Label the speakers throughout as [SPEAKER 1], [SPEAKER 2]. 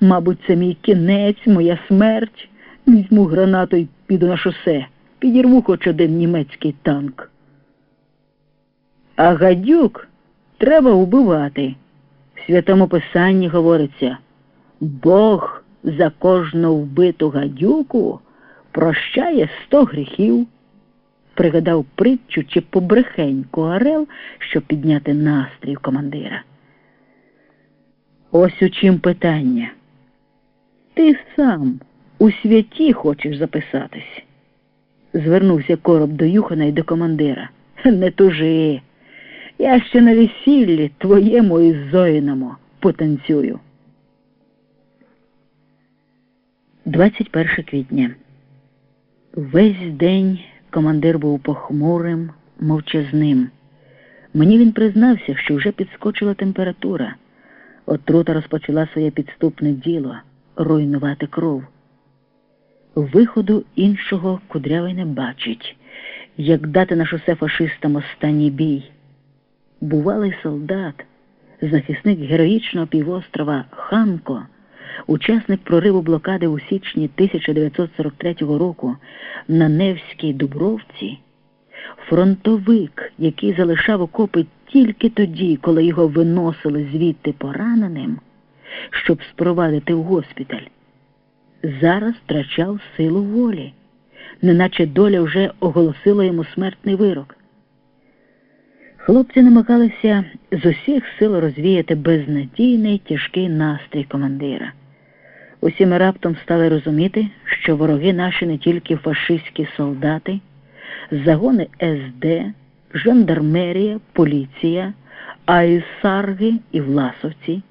[SPEAKER 1] Мабуть, це мій кінець, моя смерть. Візьму гранату і піду на шосе. Підірву хоч один німецький танк. А гадюк треба вбивати. В святому писанні говориться, Бог за кожну вбиту гадюку прощає сто гріхів. Пригадав притчу чи побрехеньку Орел, щоб підняти настрій командира. Ось у чим питання. Ти сам у святі хочеш записатись? Звернувся короб до Юхана і до командира. Не тужи. Я ще на весіллі твоєму і Зоїному потанцюю. 21 квітня. Весь день командир був похмурим, мовчазним. Мені він признався, що вже підскочила температура. Отрута розпочала своє підступне діло руйнувати кров. Виходу іншого кудрявий не бачить, як дати на шосе фашистам останній бій. Бувалий солдат, захисник героїчного півострова Ханко, учасник прориву блокади у січні 1943 року на Невській Дубровці, фронтовик, який залишав окопи тільки тоді, коли його виносили звідти пораненим, щоб спровадити в госпіталь, зараз втрачав силу волі, неначе доля вже оголосила йому смертний вирок. Хлопці намагалися з усіх сил розвіяти безнадійний тяжкий настрій командира. Усі ми раптом стали розуміти, що вороги наші не тільки фашистські солдати, загони СД, жандармерія, поліція, а й сарги і власовці,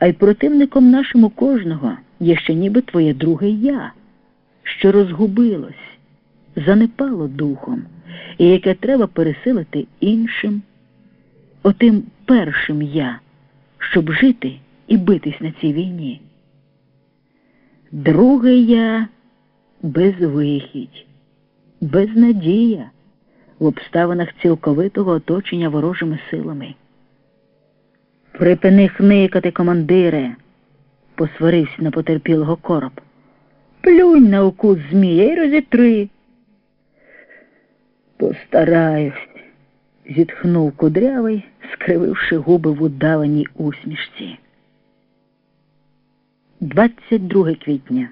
[SPEAKER 1] а й противником нашому кожного є ще ніби твоє друге я, що розгубилось, занепало духом і яке треба пересилити іншим, отим першим я, щоб жити і битись на цій війні. Друге я безвихідь, безнадія в обставинах цілковитого оточення ворожими силами. Припини хникати, командире, посварився на потерпілого короб. Плюнь на укус змія й розітри. Постараюсь, зітхнув кудрявий, скрививши губи в удаваній усмішці. 22 квітня.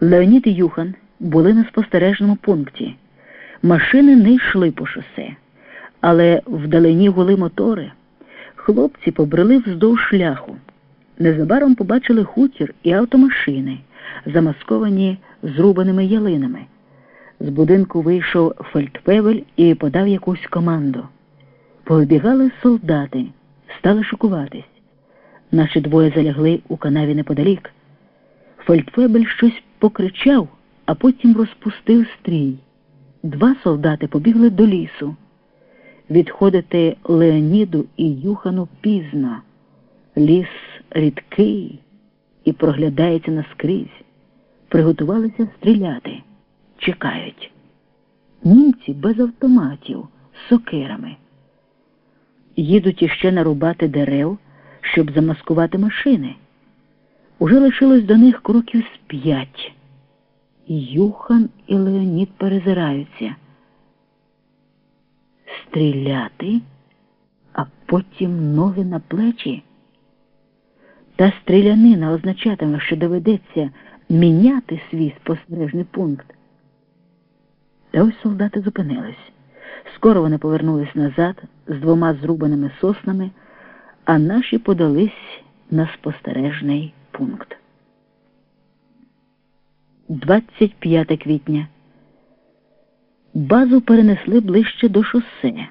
[SPEAKER 1] Леонід і Юхан були на спостережному пункті. Машини не йшли по шосе, але вдалині гули мотори. Хлопці побрели вздовж шляху. Незабаром побачили хутір і автомашини, замасковані зрубаними ялинами. З будинку вийшов фельдпевель і подав якусь команду. Повибігали солдати, стали шокуватись. Наші двоє залягли у канаві неподалік. Фельдфебель щось покричав, а потім розпустив стрій. Два солдати побігли до лісу. Відходити Леоніду і Юхану пізно. Ліс рідкий і проглядається наскрізь. Приготувалися стріляти. Чекають. Німці без автоматів, з сокирами. Їдуть іще нарубати дерев щоб замаскувати машини. Уже лишилось до них кроків з п'ять. Юхан і Леонід перезираються. Стріляти, а потім ноги на плечі. Та стрілянина означатиме, що доведеться міняти свій спостережний пункт. Та ось солдати зупинились. Скоро вони повернулись назад з двома зрубаними соснами а наші подались на спостережний пункт. 25 квітня. Базу перенесли ближче до шосе.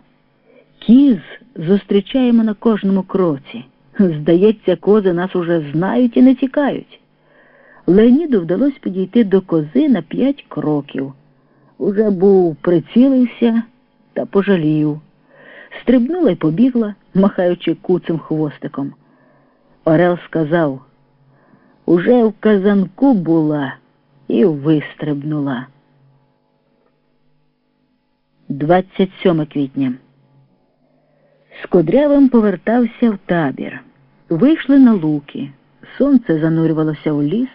[SPEAKER 1] Кіз зустрічаємо на кожному кроці. Здається, кози нас уже знають і не тікають. Леоніду вдалося підійти до кози на п'ять кроків. Уже був прицілився та пожалів стрибнула й побігла, махаючи куцим хвостиком. Орел сказав уже в казанку була і вистрибнула. 27 квітня. З Кудрявим повертався в табір. Вийшли на луки. Сонце занурювалося у ліс.